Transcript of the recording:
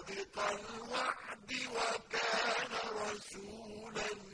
صادق الوعد وكان رسولا.